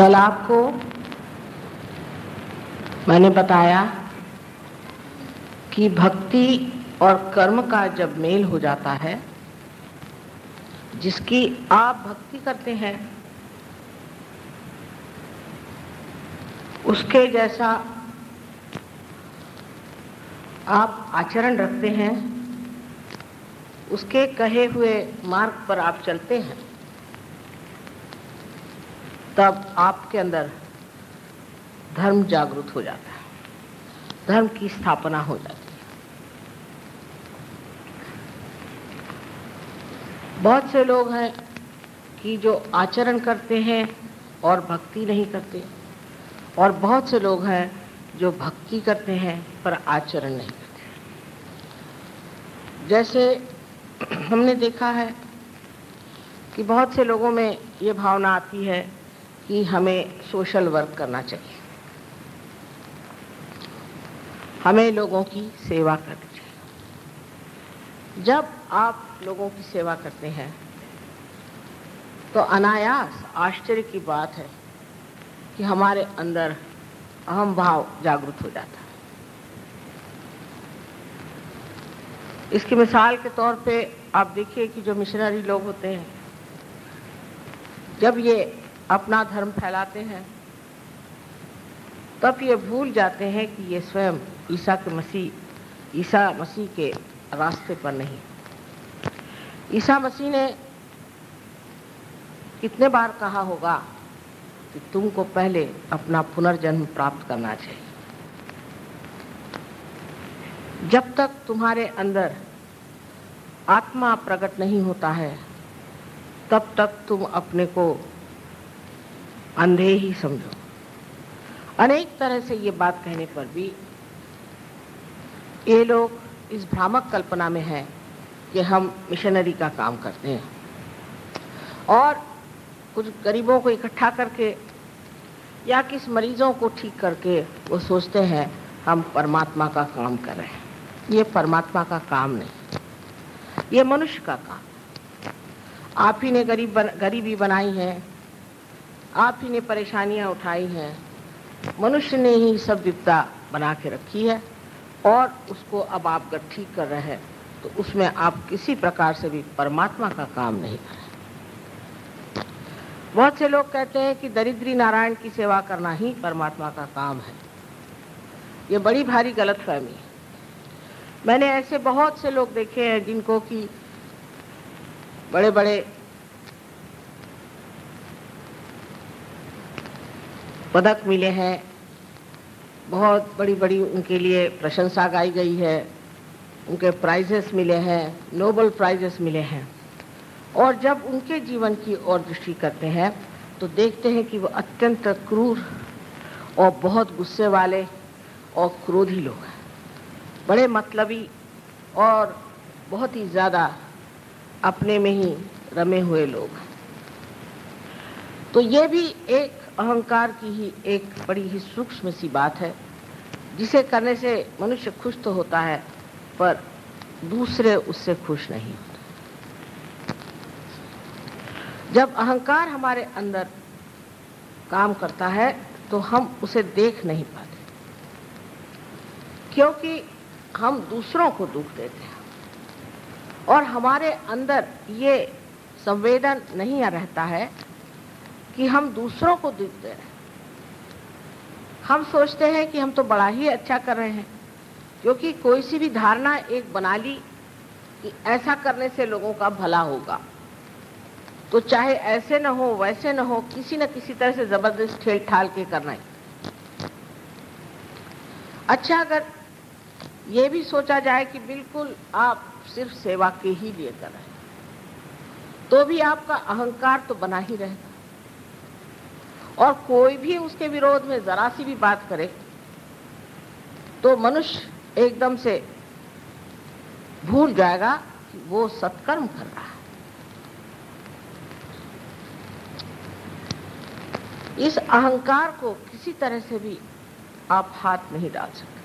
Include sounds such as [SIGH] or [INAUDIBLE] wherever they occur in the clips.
कल आपको मैंने बताया कि भक्ति और कर्म का जब मेल हो जाता है, जिसकी आप भक्ति करते हैं, उसके जैसा आप आचरण रखते हैं, उसके कहे हुए मार्ग पर आप चलते हैं। तब आपके अंदर धर्म जागृत हो जाता है। धर्म की स्थापना हो जाती है। बहुत से लोग हैं कि जो आचरण करते हैं और भक्ति नहीं करते। और बहुत से लोग हैं जो भक्ति करते हैं पर आचरण नहीं करते। जैसे हमने देखा है कि बहुत से लोगों में ये भावना आती है कि हमें सोशल वर्क करना चाहिए। हमें लोगों की सेवा करनी चाहिए। जब आप लोगों की सेवा करते हैं तो अनायास आश्चर्य की बात है कि हमारे अंदर अहम भाव जागृत हो जाता है। इसकी मिसाल के तौर पे आप देखिए कि जो मिशनरी लोग होते हैं, जब ये अपना धर्म फैलाते हैं, तब ये भूल जाते हैं कि ये स्वयं ईसा के मसीह, ईसा मसीह के रास्ते पर नहीं। ईसा मसीह ने कितने बार कहा होगा कि तुमको पहले अपना पुनर्जन्म प्राप्त करना चाहिए। जब तक तुम्हारे अंदर आत्मा प्रकट नहीं होता है, तब तक तुम अपने को अंधे ही समझो। अनेक तरह से ये बात कहने पर भी ये लोग इस भ्रामक कल्पना में हैं कि हम मिशनरी का काम करते हैं। और कुछ गरीबों को इकट्ठा करके या किस मरीजों को ठीक करके वो सोचते हैं हम परमात्मा का काम कर रहे हैं। ये परमात्मा का काम नहीं। ये मनुष्य का काम। आप ही ने गरीब बन, गरीबी बनाई है। आप ही ने परेशानियाँ उठाई हैं। मनुष्य ने ही सब विपदा बना के रखी है और उसको अब आप अगर ठीक कर रहे हैं तो उसमें आप किसी प्रकार से भी परमात्मा का काम नहीं करें। बहुत से लोग कहते हैं कि दरिद्री नारायण की सेवा करना ही परमात्मा का काम है। ये बड़ी भारी गलत फहमी है। मैंने ऐसे बहुत से लोग देखे हैं जिनको कि बड़े बड़े पदक मिले हैं। बहुत बड़ी बड़ी उनके लिए प्रशंसा गाई गई है। उनके प्राइजेस मिले हैं नोबल प्राइजेस मिले हैं। और जब उनके जीवन की ओर दृष्टि करते हैं तो देखते हैं कि वो अत्यंत क्रूर और बहुत गुस्से वाले और क्रोधी लोग हैं। बड़े मतलबी और बहुत ही ज़्यादा अपने में ही रमे हुए लोग तो ये भी एक अहंकार की ही एक बड़ी ही सूक्ष्म सी बात है, जिसे करने से मनुष्य खुश तो होता है, पर दूसरे उससे खुश नहीं जब अहंकार हमारे अंदर काम करता है तो हम उसे देख नहीं पाते, क्योंकि हम दूसरों को दुख देते हैं, और हमारे अंदर ये संवेदन नहीं रहता है कि हम दूसरों को दुख दे रहे हैं। हम सोचते हैं कि हम तो बड़ा ही अच्छा कर रहे हैं, क्योंकि कोई सी भी धारणा एक बना ली कि ऐसा करने से लोगों का भला होगा। तो चाहे ऐसे न हो, वैसे न हो, किसी न किसी तरह से ज़बरदस्त ठेल ठाल के करना है। अच्छा अगर ये भी सोचा जाए कि बिल्कुल आप सिर्फ़ सेवा के ही लिए कर रहे हैं तो भी आपका अहंकार तो बना ही रहेगा। और कोई भी उसके विरोध में जरा सी भी बात करे तो मनुष्य एकदम से भूल जाएगा कि वो सत्कर्म कर रहा है। इस अहंकार को किसी तरह से भी आप हाथ नहीं डाल सकते।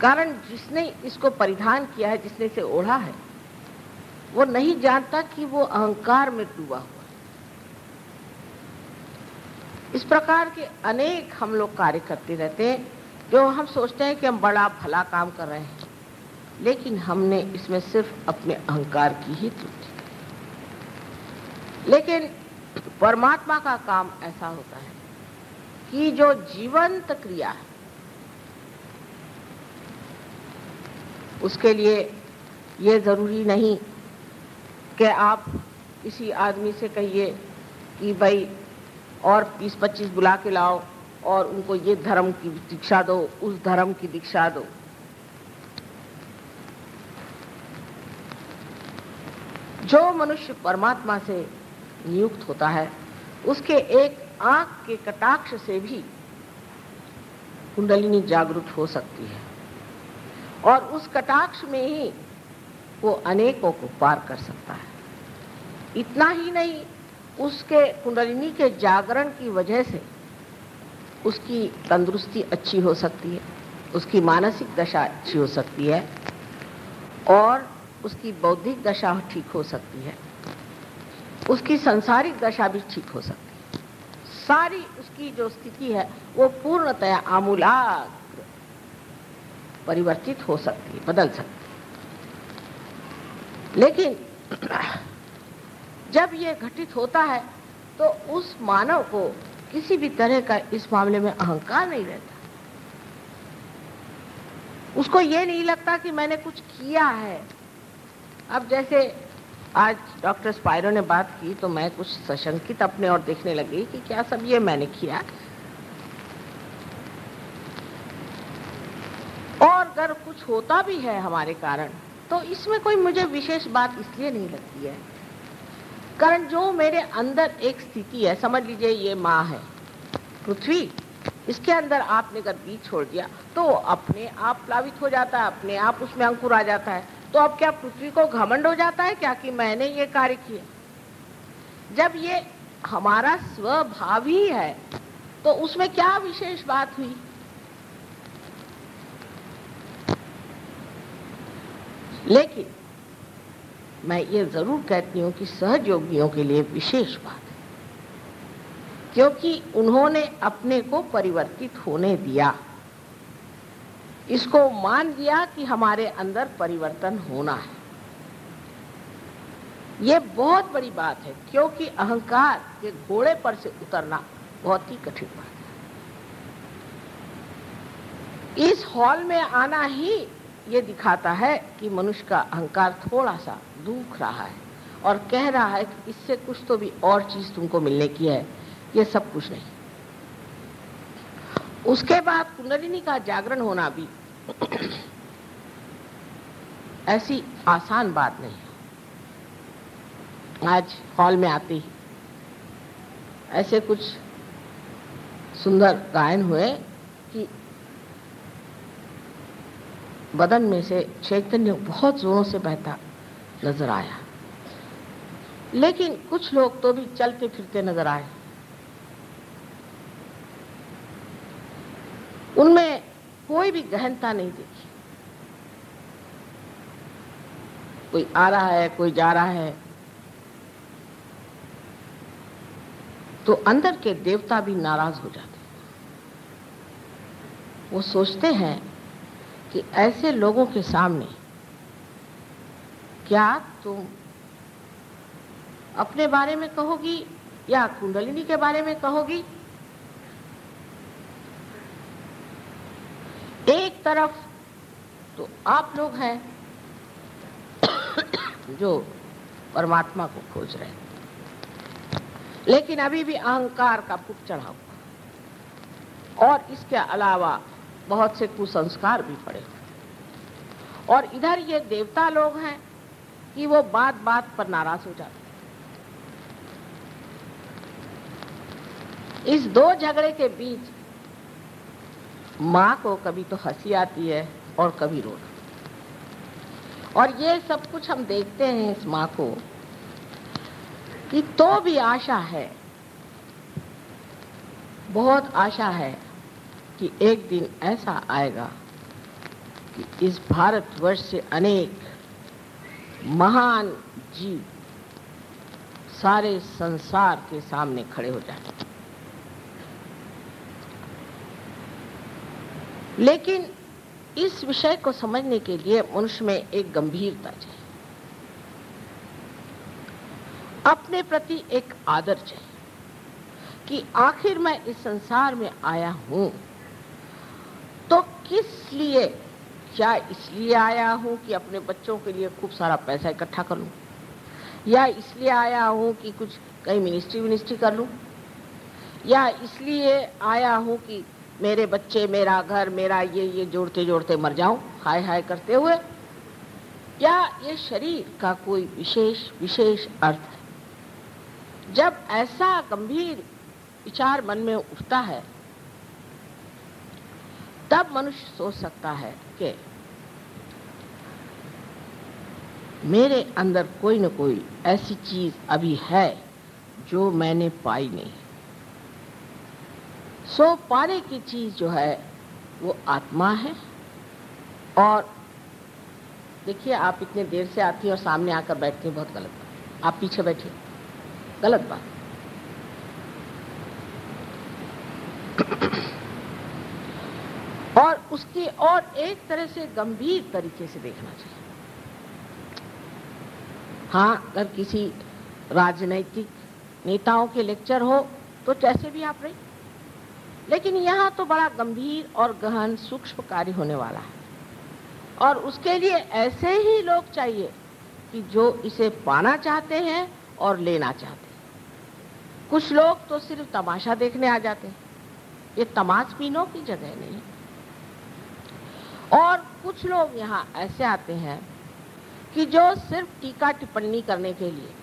कारण जिसने इसको परिधान किया है, जिसने इसे ओढ़ा है, वो नहीं जानता कि वो अहंकार में डूबा हुआ इस प्रकार के अनेक हम लोग कार्य करते रहते हैं, जो हम सोचते हैं कि हम बड़ा भला काम कर रहे हैं। लेकिन हमने इसमें सिर्फ़ अपने अहंकार की ही त्रुटि। लेकिन परमात्मा का काम ऐसा होता है कि जो जीवंत क्रिया है, उसके लिए ये ज़रूरी नहीं कि आप किसी आदमी से कहिए कि भाई और 20-25 बुला के लाओ और उनको ये धर्म की दीक्षा दो, उस धर्म की दीक्षा दो। जो मनुष्य परमात्मा से नियुक्त होता है, उसके एक आँख के कटाक्ष से भी कुंडलिनी जागृत हो सकती है। और उस कटाक्ष में ही वो अनेकों को पार कर सकता है। इतना ही नहीं उसके कुंडलिनी के जागरण की वजह से उसकी तंदुरुस्ती अच्छी हो सकती है, उसकी मानसिक दशा अच्छी हो सकती है, और उसकी बौद्धिक दशा ठीक हो सकती है, उसकी संसारिक दशा भी ठीक हो सकती है। सारी उसकी जो स्थिति है, वो पूर्णतया आमूलाग्र परिवर्तित हो सकती है, बदल सकती है। लेकिन जब ये घटित होता है तो उस मानव को किसी भी तरह का इस मामले में अहंकार नहीं रहता। उसको ये नहीं लगता कि मैंने कुछ किया है। अब जैसे आज डॉक्टर स्पायरो ने बात की तो मैं कुछ सशंकित अपने और देखने लगी कि क्या सब ये मैंने किया। और अगर कुछ होता भी है हमारे कारण तो इसमें कोई मुझे विशेष बात इसलिए नहीं लगती है कारण जो मेरे अंदर एक स्थिति है, समझ लीजिए ये माँ है, पृथ्वी, इसके अंदर आपने अगर बीज छोड़ दिया तो अपने आप प्लावित हो जाता है, अपने आप उसमें अंकुर आ जाता है। तो अब क्या पृथ्वी को घमंड हो जाता है क्या कि मैंने ये कार्य किया? जब ये हमारा स्वभाव ही है तो उसमें क्या विशेष बात हुई? लेकिन मैं ये ज़रूर कहती हूँ कि सहयोगियों के लिए विशेष बात है। क्योंकि उन्होंने अपने को परिवर्तित होने दिया। इसको मान लिया कि हमारे अंदर परिवर्तन होना है। ये बहुत बड़ी बात है, क्योंकि अहंकार के घोड़े पर से उतरना बहुत ही कठिन बात है। इस हॉल में आना ही ये दिखाता है कि मनुष्य का अहंकार थोड़ा सा दुख रहा है और कह रहा है कि इससे कुछ तो भी और चीज़ तुमको मिलने की है। ये सब कुछ नहीं। उसके बाद कुंडलिनी का जागरण होना भी [CLEARS THROAT] ऐसी आसान बात नहीं आज हॉल में आते ही ऐसे कुछ सुंदर गायन हुए कि बदन में से चैतन्य बहुत जोरों से बहता नज़र आया। लेकिन कुछ लोग तो भी चलते फिरते नज़र आए। उनमें कोई भी गहनता नहीं देखी। कोई आ रहा है, कोई जा रहा है। तो अंदर के देवता भी नाराज़ हो जाते वो सोचते हैं कि ऐसे लोगों के सामने क्या तुम अपने बारे में कहोगी या कुंडलिनी के बारे में कहोगी? एक तरफ़ तो आप लोग हैं जो परमात्मा को खोज रहे हैं, लेकिन अभी भी अहंकार का पुट चढ़ा हुआ और इसके अलावा बहुत से कुसंस्कार भी पड़े और इधर ये देवता लोग हैं कि वो बात बात पर नाराज़ हो जाते इस दो झगड़े के बीच माँ को कभी तो हँसी आती है और कभी रो और ये सब कुछ हम देखते हैं इस माँ को कि तो भी आशा है, बहुत आशा है कि एक दिन ऐसा आएगा कि इस भारतवर्ष से अनेक महान जीव सारे संसार के सामने खड़े हो जाए लेकिन इस विषय को समझने के लिए मनुष्य में एक गंभीरता चाहिए। अपने प्रति एक आदर चाहिए कि आखिर मैं इस संसार में आया हूँ तो किस लिए क्या इसलिए आया हूँ कि अपने बच्चों के लिए खूब सारा पैसा इकट्ठा कर लूँ? या इसलिए आया हूँ कि कुछ कहीं मिनिस्ट्री विनिस्ट्री कर लूँ? या इसलिए आया हूँ कि मेरे बच्चे, मेरा घर, मेरा ये ये जोड़ते जोड़ते मर जाऊँ? हाय हाय करते हुए? या ये शरीर का कोई विशेष विशेष अर्थ है? जब ऐसा गंभीर विचार मन में उठता है, तब मनुष्य सोच सकता है कि मेरे अंदर कोई न कोई ऐसी चीज़ अभी है जो मैंने पाई नहीं। सो पाने की चीज़ जो है, वो आत्मा है। और देखिए, आप इतने देर से आती हैं और सामने आकर बैठते हैं, बहुत गलत बात। आप पीछे बैठे गलत बात। और उसकी और एक तरह से गंभीर तरीके से देखना चाहिए। हाँ अगर किसी राजनैतिक नेताओं के लेक्चर हो तो जैसे भी आप रही। लेकिन यहाँ तो बड़ा गंभीर और गहन सूक्ष्म कार्य होने वाला है। और उसके लिए ऐसे ही लोग चाहिए कि जो इसे पाना चाहते हैं और लेना चाहते हैं। कुछ लोग तो सिर्फ़ तमाशा देखने आ जाते हैं। ये तमाशबीनों की जगह नहीं और कुछ लोग यहाँ ऐसे आते हैं कि जो सिर्फ़ टीका टिप्पणी करने के लिए।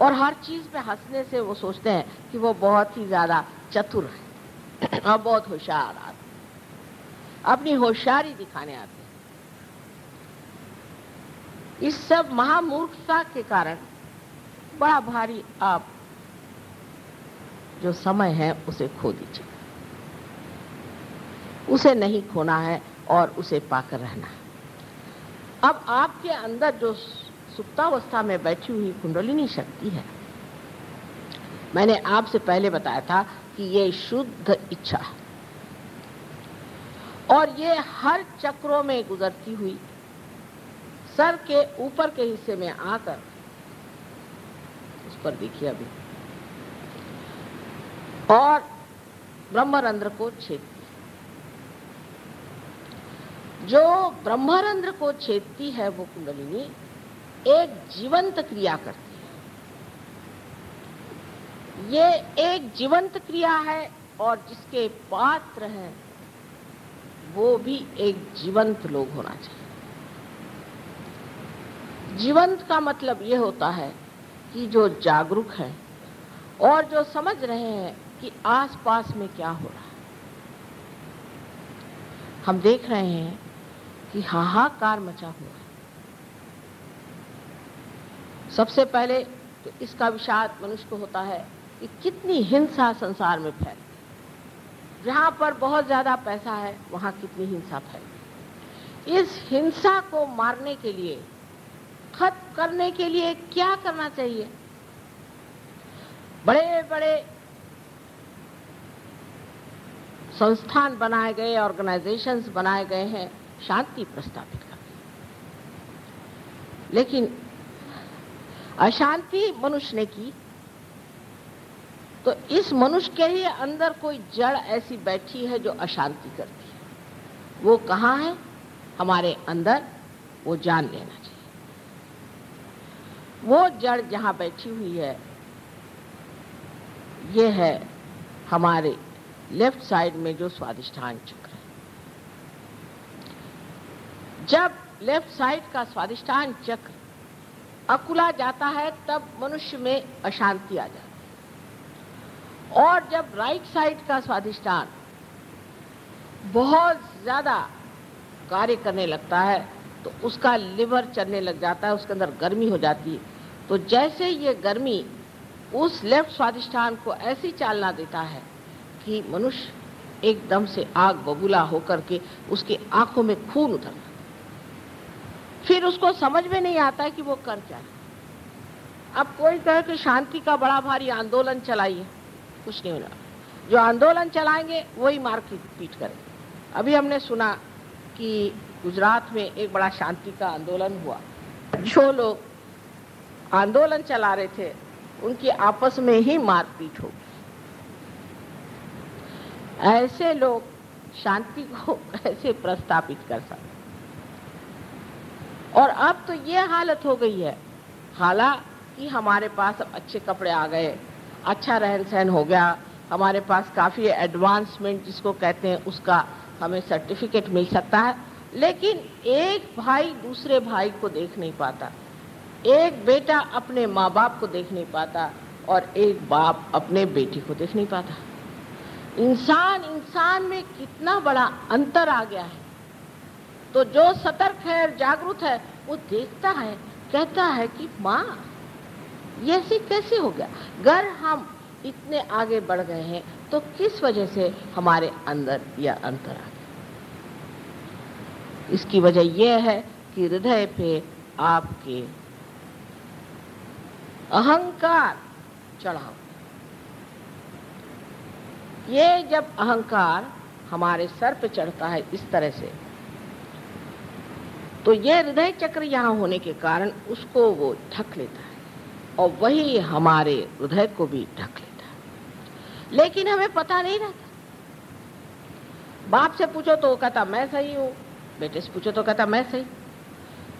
और हर चीज़ पे हंसने से वो सोचते हैं कि वो बहुत ही ज़्यादा चतुर है और बहुत होशियार आते अपनी होशियारी दिखाने आते हैं। इस सब महामूर्खता के कारण बड़ा भारी आप जो समय है उसे खो दीजिए। उसे नहीं खोना है और उसे पाकर रहना है। अब आपके अंदर जो सुप्तावस्था में बैठी हुई कुंडलिनी शक्ति है। मैंने आपसे पहले बताया था कि ये शुद्ध इच्छा और ये हर चक्रों में गुजरती हुई, सर के ऊपर के हिस्से में आकर, उस पर देखिए अभी, और ब्रह्मरंध्र को छेदती जो ब्रह्मरंध्र को छेदती है वो कुंडलिनी एक जीवंत क्रिया करती है। ये एक जीवंत क्रिया है और जिसके पात्र हैं, वो भी एक जीवंत लोग होना चाहिए। जीवंत का मतलब ये होता है कि जो जागरूक है और जो समझ रहे हैं कि आसपास में क्या हो रहा है। हम देख रहे हैं कि हाहाकार मचा हुआ है। सबसे पहले तो इसका विषाद मनुष्य को होता है कि कितनी हिंसा संसार में फैल जहाँ पर बहुत ज़्यादा पैसा है, वहाँ कितनी हिंसा फैल इस हिंसा को मारने के लिए खत्म करने के लिए क्या करना चाहिए? बड़े बड़े संस्थान बनाए गए ऑर्गेनाइजेशंस बनाए गए हैं। शांति प्रस्तावित करने लेकिन अशांति मनुष्य ने की तो इस मनुष्य के ही अंदर कोई जड़ ऐसी बैठी है जो अशांति करती है। वो कहाँ है? हमारे अंदर, वो जान लेना चाहिए। वो जड़ जहाँ बैठी हुई है, ये है हमारे लेफ़्ट साइड में जो स्वादिष्ठान चक्र है जब लेफ़्ट साइड का स्वादिष्ठान चक्र अकुला जाता है, तब मनुष्य में अशांति आ जाती है। और जब राइट साइड का स्वादिष्टान बहुत ज़्यादा कार्य करने लगता है तो उसका लिवर चलने लग जाता है, उसके अंदर गर्मी हो जाती है। तो जैसे ये गर्मी उस लेफ़्ट स्वादिष्ठान को ऐसी चालना देता है कि मनुष्य एकदम से आग बबूला होकर के उसकी आँखों में खून उतरता फिर उसको समझ में नहीं आता कि वो कर क्या अब कोई कहे कि शांति का बड़ा भारी आंदोलन चलाइए। कुछ नहीं होना। जो आंदोलन चलाएँगे, वही मार की पीट करेंगे। अभी हमने सुना कि गुजरात में एक बड़ा शांति का आंदोलन हुआ। जो लोग आंदोलन चला रहे थे, उनकी आपस में ही मारपीट हो ऐसे लोग शांति को [LAUGHS] कैसे प्रस्तापित कर सकते और अब तो ये हालत हो गई है। हालाँकि हमारे पास अब अच्छे कपड़े आ गए अच्छा रहन सहन हो गया। हमारे पास काफ़ी एडवांसमेंट जिसको कहते हैं, उसका हमें सर्टिफिकेट मिल सकता है। लेकिन एक भाई दूसरे भाई को देख नहीं पाता। एक बेटा अपने माँ बाप को देख नहीं पाता और एक बाप अपने बेटी को देख नहीं पाता। इंसान इंसान में कितना बड़ा अंतर आ गया है। तो जो सतर्क है जागरूक है, वो देखता है, कहता है कि, माँ ऐसे कैसे हो गया? अगर हम इतने आगे बढ़ गए हैं तो किस वजह से हमारे अंदर यह अंतर आ गया? इसकी वजह यह है कि हृदय पे आपके अहंकार चढ़ाओ ये जब अहंकार हमारे सर पे चढ़ता है, इस तरह से तो यह हृदय चक्र यहाँ होने के कारण उसको वो ढक लेता है और वही हमारे हृदय को भी ढक लेता है। लेकिन हमें पता नहीं रहता। बाप से पूछो तो कहता, मैं सही हूँ। बेटे से पूछो तो कहता, मैं सही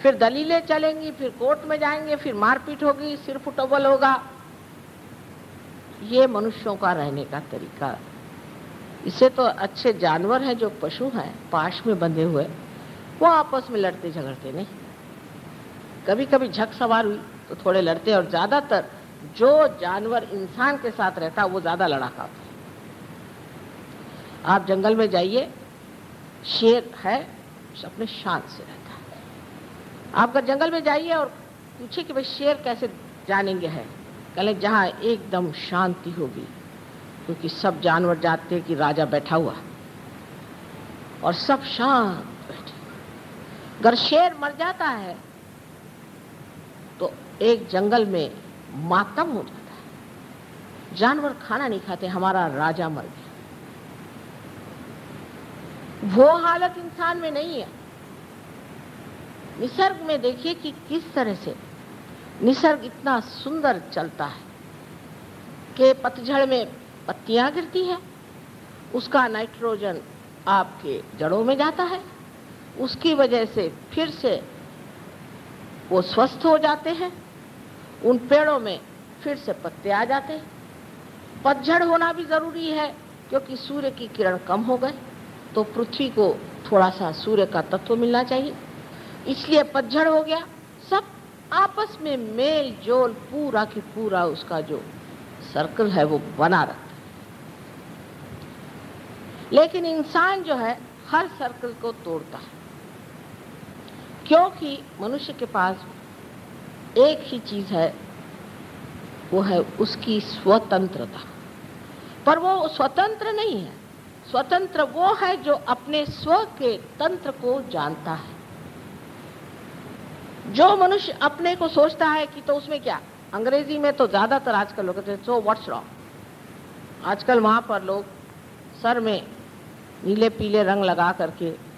फिर दलीलें चलेंगी, फिर कोर्ट में जाएँगे, फिर मारपीट होगी, सिर फुटबल होगा। ये मनुष्यों का रहने का तरीका। इससे तो अच्छे जानवर हैं जो पशु हैं, पाश में बंधे हुए। वो आपस में लड़ते झगड़ते नहीं। कभी कभी झक सवार हुई तो थोड़े लड़ते और ज़्यादातर जो जानवर इंसान के साथ रहता वो ज़्यादा लड़ाका होता है। आप जंगल में जाइए, शेर है अपने शांत से रहता है। आप अगर जंगल में जाइए और पूछे कि भाई शेर कैसे जानेंगे है? कहें, जहाँ एकदम शांति होगी, क्योंकि सब जानवर जाते हैं कि राजा बैठा हुआ और सब शांत अगर शेर मर जाता है तो एक जंगल में मातम हो जाता है। जानवर खाना नहीं खाते, हमारा राजा मर गया। वो हालत इंसान में नहीं है। निसर्ग में देखिए कि किस तरह से निसर्ग इतना सुंदर चलता है कि पतझड़ में पत्तियाँ गिरती है, उसका नाइट्रोजन आपके जड़ों में जाता है। उसकी वजह से फिर से वो स्वस्थ हो जाते हैं, उन पेड़ों में फिर से पत्ते आ जाते हैं। पतझड़ होना भी ज़रूरी है, क्योंकि सूर्य की किरण कम हो गए तो पृथ्वी को थोड़ा सा सूर्य का तत्व मिलना चाहिए। इसलिए पतझड़ हो गया, सब आपस में मेल जोल पूरा की पूरा उसका जो सर्कल है, वो बना रखता लेकिन इंसान जो है, हर सर्कल को तोड़ता है। क्योंकि मनुष्य के पास एक ही चीज़ है, वो है उसकी स्वतंत्रता। पर वो स्वतंत्र नहीं है। स्वतंत्र वो है जो अपने स्व के तंत्र को जानता है। जो मनुष्य अपने को सोचता है कि तो उसमें क्या? अंग्रेज़ी में तो ज़्यादातर आजकल लोग कहते हैं सो व्हाट्स रॉन्ग आजकल वहाँ पर लोग सर में नीले पीले रंग लगा करके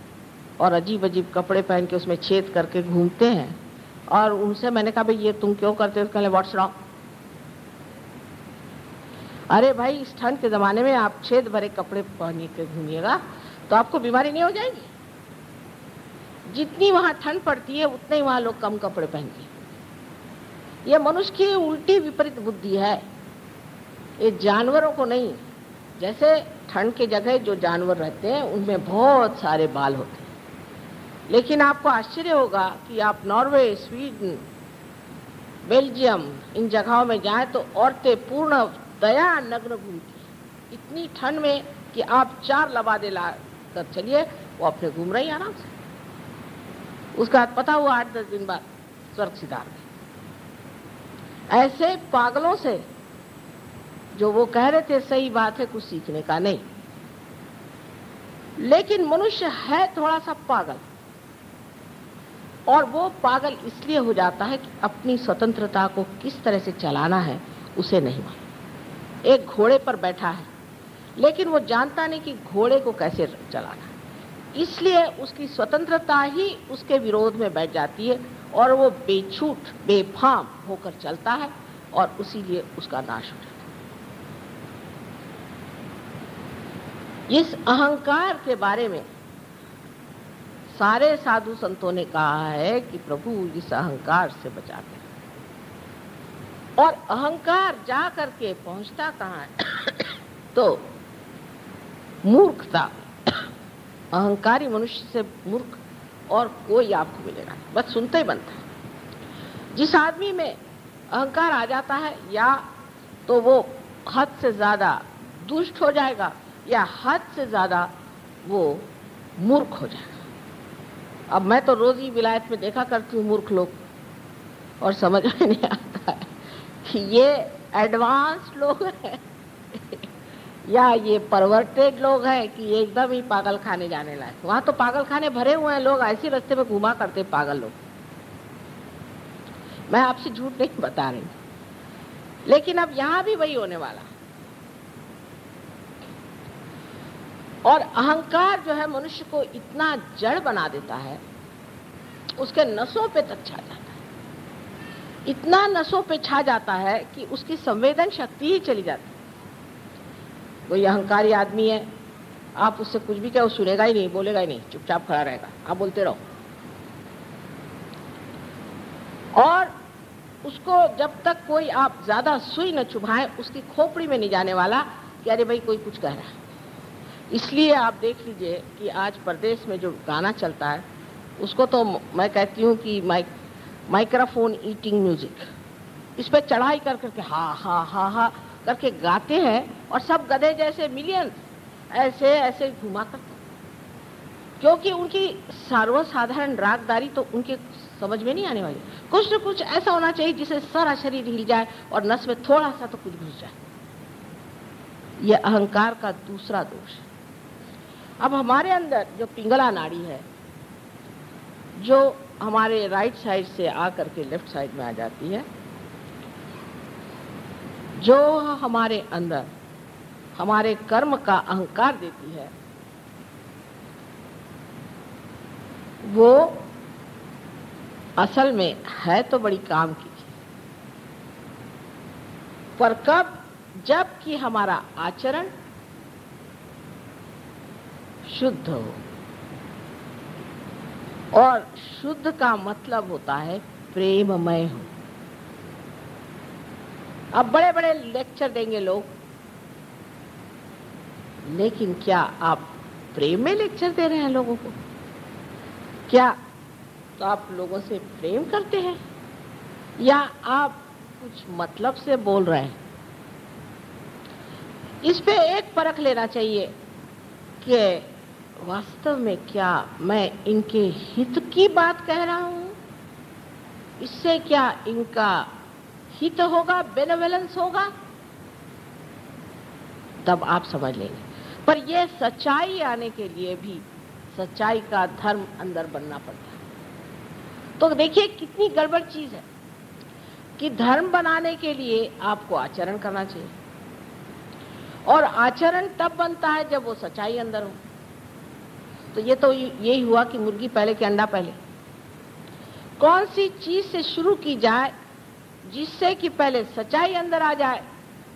और अजीब अजीब कपड़े पहन के उसमें छेद करके घूमते हैं। और उनसे मैंने कहा, भाई, ये तुम क्यों करते हो? कहले व्हाट्स रॉन्ग अरे भाई, इस ठंड के ज़माने में आप छेद भरे कपड़े पहन के घूमिएगा तो आपको बीमारी नहीं हो जाएगी। जितनी वहाँ ठंड पड़ती है, उतने ही वहाँ लोग कम कपड़े पहनते ये मनुष्य की उल्टी विपरीत बुद्धि है। ये जानवरों को नहीं। जैसे ठंड के जगह जो जानवर रहते हैं, उनमें बहुत सारे बाल होते हैं। लेकिन आपको आश्चर्य होगा कि आप नॉर्वे, स्वीडन, बेल्जियम, इन जगहों में जाएँ तो औरतें पूर्ण दया नग्न घूमती इतनी ठंड में कि आप चार लबादे ला कर चलिए, वो अपने घूम रही आराम से। उसका पता हुआ आठ दस दिन बाद स्वर्ग सिधार गए ऐसे पागलों से जो वो कह रहे थे, सही बात है, कुछ सीखने का नहीं। लेकिन मनुष्य है थोड़ा सा पागल। और वो पागल इसलिए हो जाता है कि अपनी स्वतंत्रता को किस तरह से चलाना है, उसे नहीं मालूम। एक घोड़े पर बैठा है, लेकिन वो जानता नहीं कि घोड़े को कैसे चलाना है। इसलिए उसकी स्वतंत्रता ही उसके विरोध में बैठ जाती है और वो बेछूट, बेफाम होकर चलता है और उसीलिए उसका नाश हो जाता है। इस अहंकार के बारे में सारे साधु संतों ने कहा है कि प्रभु इस अहंकार से बचा दे। और अहंकार जा करके पहुँचता कहाँ है? [COUGHS] तो मूर्खता, [COUGHS] अहंकारी मनुष्य से मूर्ख और कोई आपको मिलेगा बस सुनते ही बनता है। जिस आदमी में अहंकार आ जाता है, या तो वो हद से ज़्यादा दुष्ट हो जाएगा, या हद से ज़्यादा वो मूर्ख हो जाएगा। अब मैं तो रोज ही विलायत में देखा करती हूँ, मूर्ख लोग। और समझ में नहीं आता है कि ये एडवांस लोग हैं [LAUGHS] या ये परवर्टेड लोग हैं कि एकदम ही पागल खाने जाने लायक। वहाँ तो पागल खाने भरे हुए हैं लोग, ऐसे रस्ते में घुमा करते पागल लोग। मैं आपसे झूठ नहीं बता रही लेकिन अब यहाँ भी वही होने वाला। और अहंकार जो है मनुष्य को इतना जड़ बना देता है, उसके नसों पे तक छा जाता है। इतना नसों पे छा जाता है कि उसकी संवेदन शक्ति ही चली जाती है। कोई अहंकारी आदमी है, आप उससे कुछ भी कहो सुनेगा ही नहीं, बोलेगा ही नहीं, चुपचाप खड़ा रहेगा। आप बोलते रहो। और उसको जब तक कोई आप ज़्यादा सुई न चुभाए, उसकी खोपड़ी में नहीं जाने वाला कि अरे भाई कोई कुछ कह रहा है। इसलिए आप देख लीजिए कि आज प्रदेश में जो गाना चलता है, उसको तो मैं कहती हूँ कि माइक, माइक्रोफोन ईटिंग म्यूज़िक। इस पर चढ़ाई कर करके हा हा हा हा करके गाते हैं और सब गधे जैसे मिलियन ऐसे ऐसे घुमा करते क्योंकि उनकी सर्वसाधारण रागदारी तो उनके समझ में नहीं आने वाली। कुछ न कुछ ऐसा होना चाहिए जिसे सारा शरीर हिल जाए और नस में थोड़ा सा तो कुछ घुस जाए। यह अहंकार का दूसरा दोष है। अब हमारे अंदर जो पिंगला नाड़ी है, जो हमारे राइट साइड से आकर के लेफ़्ट साइड में आ जाती है, जो हमारे अंदर हमारे कर्म का अहंकार देती है, वो असल में है तो बड़ी काम की पर कब? जब कि हमारा आचरण शुद्ध हो। और शुद्ध का मतलब होता है प्रेममय हो। अब बड़े बड़े लेक्चर देंगे लोग। लेकिन क्या आप प्रेम में लेक्चर दे रहे हैं लोगों को? क्या तो आप लोगों से प्रेम करते हैं? या आप कुछ मतलब से बोल रहे हैं? इस पे एक परख लेना चाहिए कि वास्तव में क्या मैं इनके हित की बात कह रहा हूँ? इससे क्या इनका हित होगा बेनेवलेंस होगा? तब आप समझ लेंगे। पर यह सच्चाई आने के लिए भी सच्चाई का धर्म अंदर बनना पड़ता है। तो देखिए कितनी गड़बड़ चीज़ है कि धर्म बनाने के लिए आपको आचरण करना चाहिए। और आचरण तब बनता है जब वो सच्चाई अंदर हो। तो ये तो यही हुआ कि मुर्गी पहले के अंडा पहले। कौन सी चीज़ से शुरू की जाए जिससे कि पहले सच्चाई अंदर आ जाए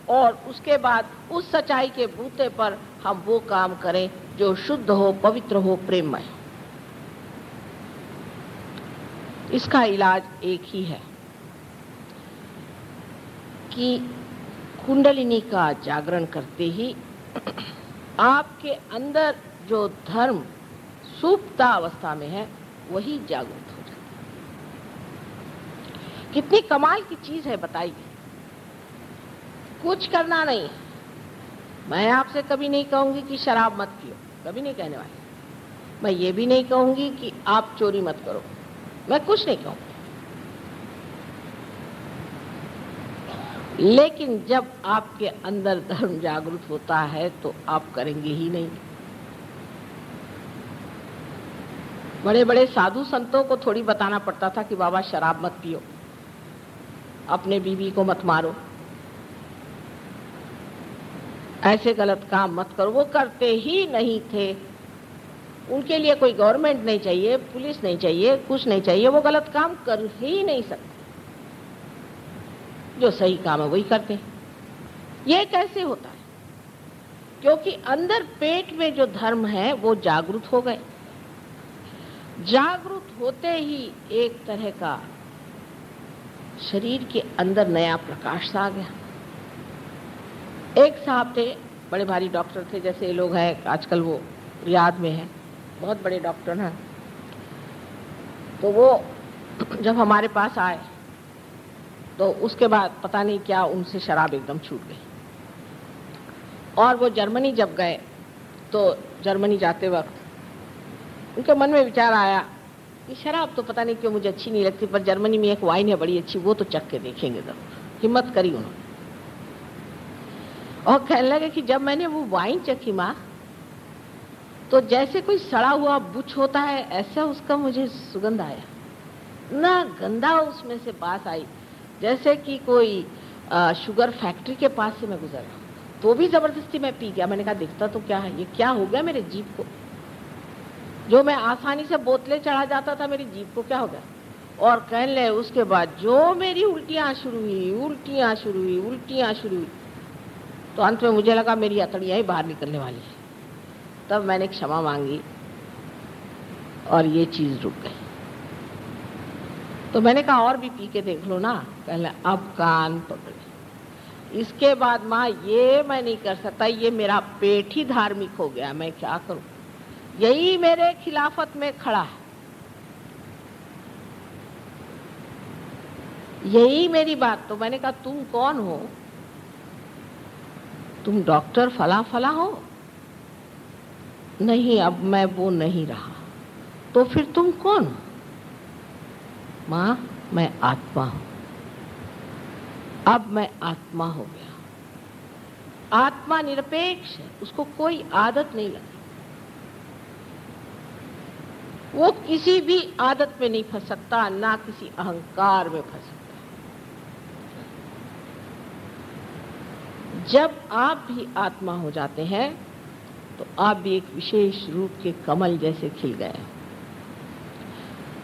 और उसके बाद उस सच्चाई के बूते पर हम वो काम करें जो शुद्ध हो, पवित्र हो, प्रेममय इसका इलाज एक ही है कि कुंडलिनी का जागरण करते ही [CLEARS THROAT] आपके अंदर जो धर्म सुप्ता अवस्था में है, वही जागरूक हो जाए कितनी कमाल की चीज़ है बताइए। कुछ करना नहीं। मैं आपसे कभी नहीं कहूँगी कि शराब मत पियो, कभी नहीं कहने वाली। मैं ये भी नहीं कहूँगी कि आप चोरी मत करो। मैं कुछ नहीं कहूँगी। लेकिन जब आपके अंदर धर्म जागृत होता है तो आप करेंगे ही नहीं। बड़े बड़े साधु संतों को थोड़ी बताना पड़ता था कि बाबा शराब मत पियो। अपने बीवी को मत मारो। ऐसे गलत काम मत करो। वो करते ही नहीं थे। उनके लिए कोई गवर्नमेंट नहीं चाहिए, पुलिस नहीं चाहिए, कुछ नहीं चाहिए। वो गलत काम कर ही नहीं सकते। जो सही काम है वही करते ये कैसे होता है? क्योंकि अंदर पेट में जो धर्म है, वो जागरूक हो गए। जागरूक होते ही एक तरह का शरीर के अंदर नया प्रकाश आ गया। एक साहब थे, बड़े भारी डॉक्टर थे, जैसे लोग हैं, आजकल वो रियाद में है, बहुत बड़े डॉक्टर हैं। तो वो जब हमारे पास आए तो उसके बाद पता नहीं क्या उनसे शराब एकदम छूट गई। और वो जर्मनी जब गए तो जर्मनी जाते वक्त उनके मन में विचार आया कि शराब तो पता नहीं क्यों मुझे अच्छी नहीं लगती पर जर्मनी में एक वाइन है बड़ी अच्छी वो तो चख के देखेंगे ज़रूर हिम्मत करी उन्होंने। और कहने लगे कि जब मैंने वो वाइन चखी माँ तो जैसे कोई सड़ा हुआ बुच होता है ऐसा उसका मुझे सुगंध आया। ना गंदा उसमें से बात आई जैसे कि कोई आ, शुगर फैक्ट्री के पास से मैं गुजर रहा तो भी ज़बरदस्ती मैं पी गया। मैंने कहा देखता तो क्या है? ये क्या हो गया मेरे जीप को? जो मैं आसानी से बोतलें चढ़ा जाता था, मेरी जीप को क्या हो गया? और कहने ले, उसके बाद जो मेरी उल्टियाँ शुरू हुई, उल्टियाँ शुरू हुई, उल्टियाँ शुरू हुई तो अंत में मुझे लगा मेरी अतड़ियाँ ही बाहर निकलने वाली है। तब मैंने क्षमा मांगी और ये चीज़ रुक गई। तो मैंने कहा, और भी पी के देख लो ना। पहले अब कान पकड़े। इसके बाद माँ, ये मैं नहीं कर सकता, ये मेरा पेट ही धार्मिक हो गया, मैं क्या करूँ? यही मेरे खिलाफत में खड़ा है। यही मेरी बात। तो मैंने कहा, तुम कौन हो? तुम डॉक्टर फला फला हो? नहीं, अब मैं वो नहीं रहा। तो फिर तुम कौन हो? माँ, मैं आत्मा हूँ। अब मैं आत्मा हो गया। आत्मा निरपेक्ष है। उसको कोई आदत नहीं लगी वो किसी भी आदत में नहीं फंस सकता, ना किसी अहंकार में फंस सकता जब आप भी आत्मा हो जाते हैं तो आप भी एक विशेष रूप के कमल जैसे खिल गए।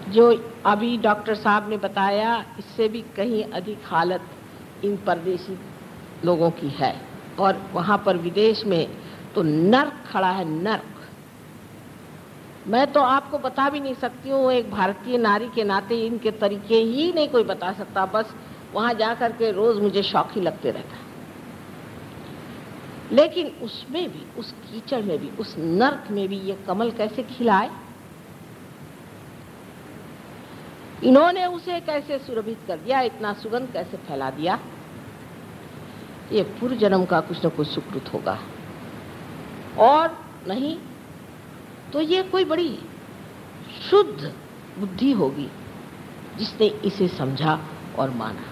जो अभी डॉक्टर साहब ने बताया, इससे भी कहीं अधिक हालत इन परदेशी लोगों की है। और वहाँ पर विदेश में तो नर्क खड़ा है नर्क मैं तो आपको बता भी नहीं सकती हूँ एक भारतीय नारी के नाते इनके तरीके ही नहीं कोई बता सकता। बस वहाँ जाकर के रोज मुझे शौक ही लगते रहता लेकिन उसमें भी, उस कीचड़ में भी, उस नर्क में भी ये कमल कैसे खिलाए? इन्होंने उसे कैसे सुरभित कर दिया, इतना सुगंध कैसे फैला दिया? ये पूर्व जन्म का कुछ न कुछ सुकृत होगा। और नहीं तो ये कोई बड़ी शुद्ध बुद्धि होगी जिसने इसे समझा और माना।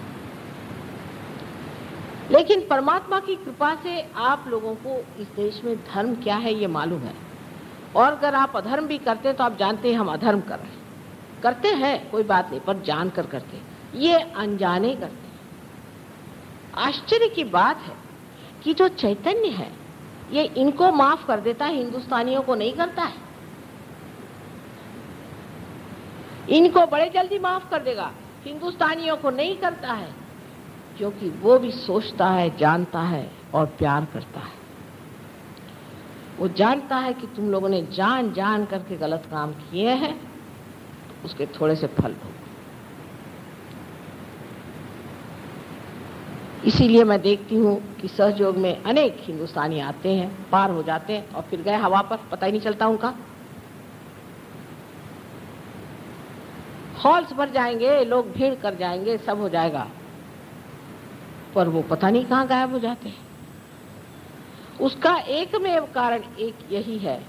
लेकिन परमात्मा की कृपा से आप लोगों को इस देश में धर्म क्या है ये मालूम है। और अगर आप अधर्म भी करते हैं तो आप जानते हैं हम अधर्म कर रहे हैं। करते हैं, कोई बात नहीं, पर जान कर करते ये अनजाने करते आश्चर्य की बात है कि जो चैतन्य है, ये इनको माफ़ कर देता है, हिंदुस्तानियों को नहीं करता है। इनको बड़े जल्दी माफ़ कर देगा। हिंदुस्तानियों को नहीं करता है, क्योंकि वो भी सोचता है, जानता है और प्यार करता है। वो जानता है कि तुम लोगों ने जान जान करके गलत काम किए हैं तो उसके थोड़े से फल भोग। इसीलिए मैं देखती हूँ कि सहयोग में अनेक हिंदुस्तानी आते हैं, पार हो जाते हैं और फिर गए हवा पर, पता ही नहीं चलता उनका। हॉल्स भर जाएँगे, लोग भीड़ कर जाएँगे, सब हो जाएगा। पर वो पता नहीं कहाँ गायब हो जाते हैं। उसका एकमेव कारण एक यही है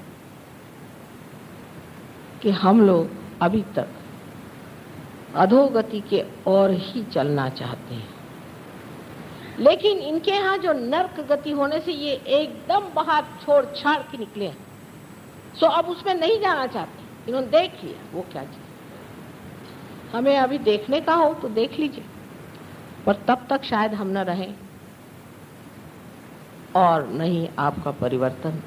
कि हम लोग अभी तक अधोगति के और ही चलना चाहते हैं। लेकिन इनके यहाँ जो नर्क गति होने से ये एकदम बाहर छोड़ छाड़ के निकले हैं। सो अब उसमें नहीं जाना चाहते। इन्होंने देख लिया, वो क्या चीज़। हमें अभी देखने का हो तो देख लीजिए। पर तब तक शायद हम न रहें। और नहीं आपका परिवर्तन।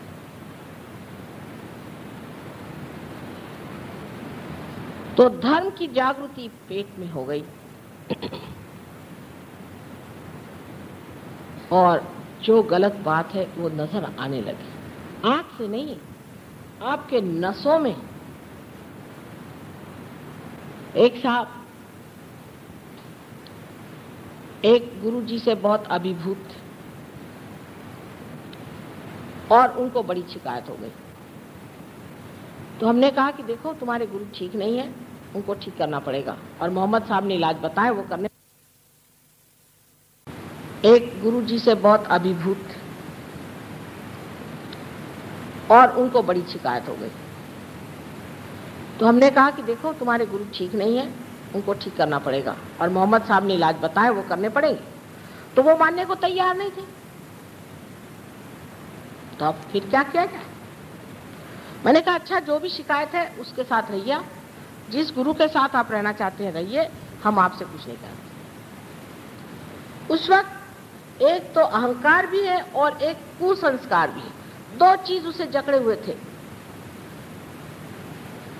तो धर्म की जागृति पेट में हो गई। और जो गलत बात है, वो नज़र आने लगी। आँख से नहीं, आपके नसों में एक साहब, एक गुरु जी से बहुत अभिभूत और उनको बड़ी शिकायत हो गई। तो हमने कहा कि देखो, तुम्हारे गुरु ठीक नहीं है, उनको ठीक करना पड़ेगा। और मोहम्मद साहब ने इलाज बताया, वो करने एक गुरु जी से बहुत अभिभूत और उनको बड़ी शिकायत हो गई। तो हमने कहा कि देखो, तुम्हारे गुरु ठीक नहीं है, उनको ठीक करना पड़ेगा। और मोहम्मद साहब ने इलाज बताया, वो करने पड़ेंगे। तो वो मानने को तैयार नहीं थे। तो अब फिर क्या किया जाए? मैंने कहा अच्छा जो भी शिकायत है, उसके साथ रहिए। जिस गुरु के साथ आप रहना चाहते हैं, रहिए। हम आपसे कुछ नहीं करते उस वक्त एक तो अहंकार भी है और एक कुसंस्कार भी है। दो चीज़ उसे जकड़े हुए थे।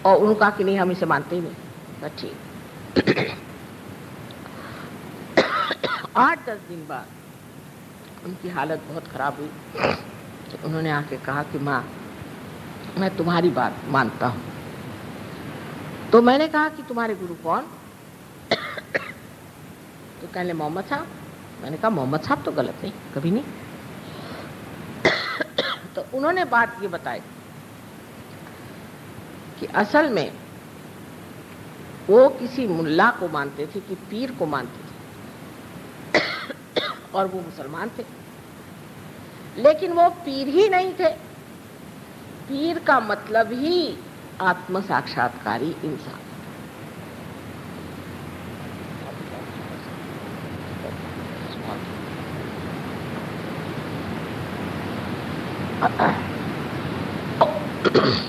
और उन्होंने कहा कि नहीं, हम इसे मानते ही नहीं। ठीक। आठ दस दिन बाद उनकी हालत बहुत खराब हुई। तो उन्होंने आके कहा कि, माँ, मैं तुम्हारी बात मानता हूँ। तो मैंने कहा कि, तुम्हारे गुरु कौन? तो कहने, मोहम्मद साहब। मैंने कहा, मोहम्मद साहब तो गलत नहीं कभी नहीं। तो उन्होंने बात ये बताई कि असल में वो किसी मुल्ला को मानते थे कि पीर को मानते थे। [COUGHS] और वो मुसलमान थे। लेकिन वो पीर ही नहीं थे। पीर का मतलब ही आत्म साक्षात्कारी इंसान। [COUGHS]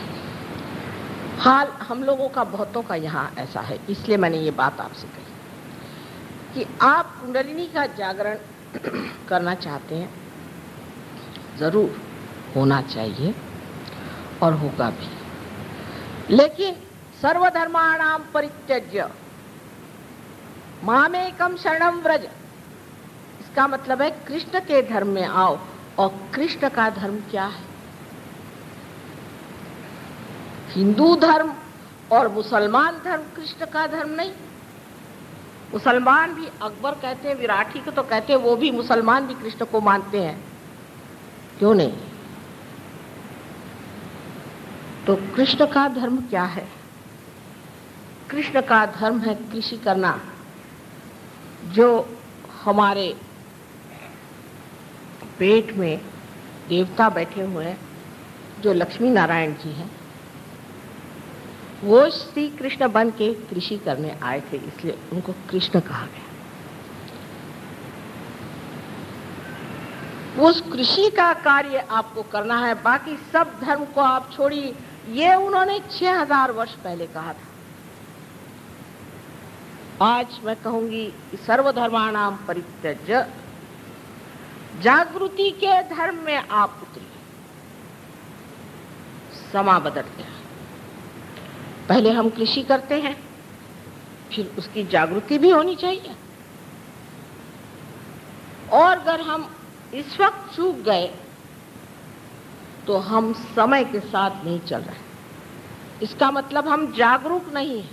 हम लोगों का बहुतों का यहाँ ऐसा है, इसलिए मैंने ये बात आपसे कही कि आप कुंडलिनी का जागरण [CLEARS THROAT] करना चाहते हैं, ज़रूर होना चाहिए और होगा भी। लेकिन सर्वधर्माणाम परित्यज्य मामेकम शरणम व्रज। इसका मतलब है, कृष्ण के धर्म में आओ और कृष्ण का धर्म क्या है? हिंदू धर्म और मुसलमान धर्म, कृष्ण का धर्म नहीं। मुसलमान भी अकबर कहते हैं, विराठी को तो कहते हैं, वो भी मुसलमान भी कृष्ण को मानते हैं। क्यों नहीं? तो कृष्ण का धर्म क्या है? कृष्ण का धर्म है कृषि करना, जो हमारे पेट में देवता बैठे हुए हैं, जो लक्ष्मी नारायण जी हैं। वो श्री कृष्ण बन के कृषि करने आए थे, इसलिए उनको कृष्ण कहा गया। उस कृषि का कार्य आपको करना है, बाकी सब धर्म को आप छोड़िए। ये उन्होंने 6000 वर्ष पहले कहा था। आज मैं कहूँगी सर्वधर्माणाम परित्यज जागृति के धर्म में आप उतरिए। समा बदल गया पहले हम कृषि करते हैं, फिर उसकी जागृति भी होनी चाहिए। और अगर हम इस वक्त चूक गए तो हम समय के साथ नहीं चल रहे। इसका मतलब हम जागरूक नहीं है।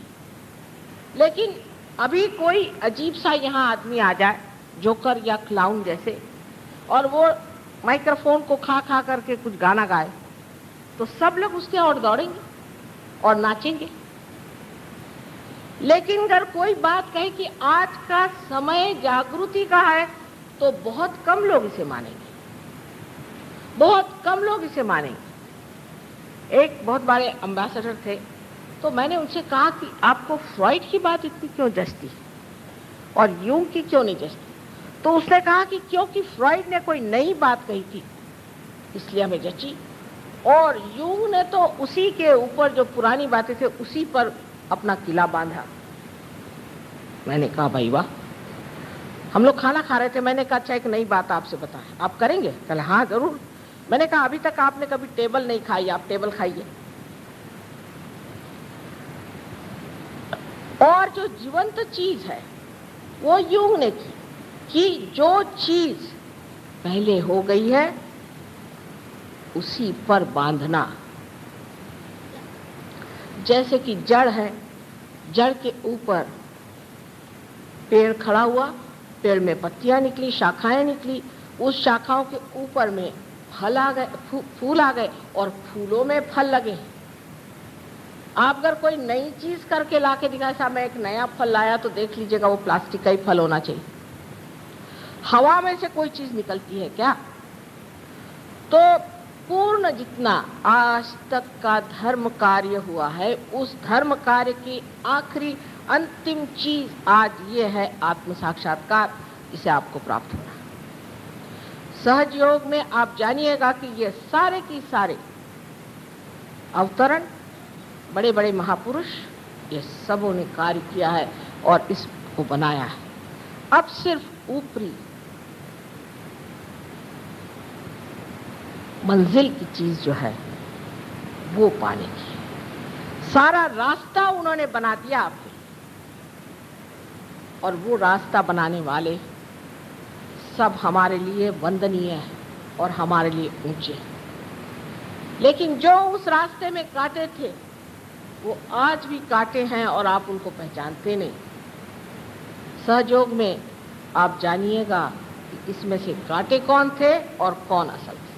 लेकिन अभी कोई अजीब सा यहाँ आदमी आ जाए, जोकर या क्लाउन जैसे, और वो माइक्रोफोन को खा खा करके कुछ गाना गाए तो सब लोग उसके और दौड़ेंगे। और नाचेंगे। लेकिन अगर कोई बात कहे कि आज का समय जागृति का है तो बहुत कम लोग इसे मानेंगे। बहुत कम लोग इसे मानेंगे। एक बहुत बड़े अम्बेसडर थे तो मैंने उनसे कहा कि आपको फ्रॉइड की बात इतनी क्यों जचती और यूँ की क्यों नहीं जचती? तो उसने कहा कि क्योंकि फ्रॉइड ने कोई नई बात कही थी, इसलिए हमें जची। और यूंग ने तो उसी के ऊपर जो पुरानी बातें थे, उसी पर अपना किला बांधा। मैंने कहा, भाई वाह, हम लोग खाना खा रहे थे। मैंने कहा अच्छा एक नई बात आपसे बताएँ। आप करेंगे? कल हाँ ज़रूर। मैंने कहा, अभी तक आपने कभी टेबल नहीं खाई, आप टेबल खाइए। और जो जीवंत चीज़ है, वो यूँ ने की कि जो चीज़ पहले हो गई है उसी पर बांधना। जैसे कि जड़ है जड़ के ऊपर पेड़ खड़ा हुआ पेड़ में पत्तियाँ निकली शाखाएँ निकली उस शाखाओं के ऊपर में फल आ गए फू, फूल आ गए और फूलों में फल लगे। आप अगर कोई नई चीज़ करके लाके दिखाए साहब मैं एक नया फल लाया तो देख लीजिएगा वो प्लास्टिक का ही फल होना चाहिए। हवा में से कोई चीज़ निकलती है क्या? तो पूर्ण जितना आज तक का धर्म कार्य हुआ है, उस धर्म कार्य की आखिरी अंतिम चीज़ आज ये है आत्म साक्षात्कार, इसे आपको प्राप्त होना। सहज योग में आप जानिएगा कि ये सारे की सारे अवतरण बड़े बड़े महापुरुष, ये सबों ने कार्य किया है और इसको बनाया है। अब सिर्फ़ ऊपरी मंजिल की चीज़ जो है, वो पाने की। सारा रास्ता उन्होंने बना दिया आपको। और वो रास्ता बनाने वाले सब हमारे लिए वंदनीय है और हमारे लिए ऊँचे लेकिन जो उस रास्ते में काटे थे, वो आज भी काटे हैं और आप उनको पहचानते नहीं। सहयोग में आप जानिएगा कि इसमें से काटे कौन थे और कौन असल थे।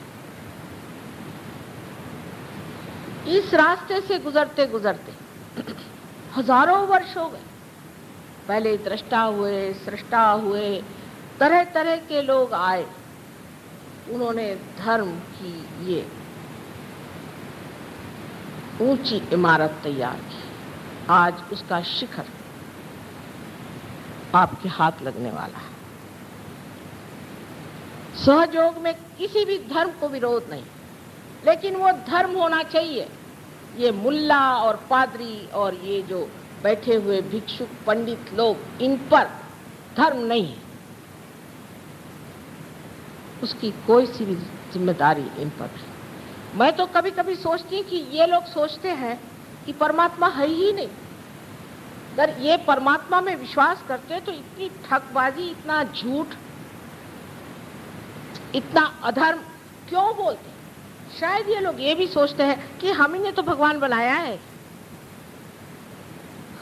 इस रास्ते से गुजरते गुजरते हज़ारों वर्ष हो गए। पहले दृष्टा हुए, सृष्टा हुए तरह तरह के लोग आए। उन्होंने धर्म की ये ऊँची इमारत तैयार की। आज उसका शिखर आपके हाथ लगने वाला है। सहयोग में किसी भी धर्म को विरोध नहीं। लेकिन वो धर्म होना चाहिए। ये मुल्ला और पादरी और ये जो बैठे हुए भिक्षुक पंडित लोग, इन पर धर्म नहीं है। उसकी कोई सी भी ज़िम्मेदारी इन पर नहीं। मैं तो कभी कभी सोचती कि ये लोग सोचते हैं कि परमात्मा है ही नहीं। अगर ये परमात्मा में विश्वास करते तो इतनी ठगबाजी, इतना झूठ, इतना अधर्म क्यों बोलते शायद ये लोग ये भी सोचते हैं कि हम ही ने तो भगवान बनाया है।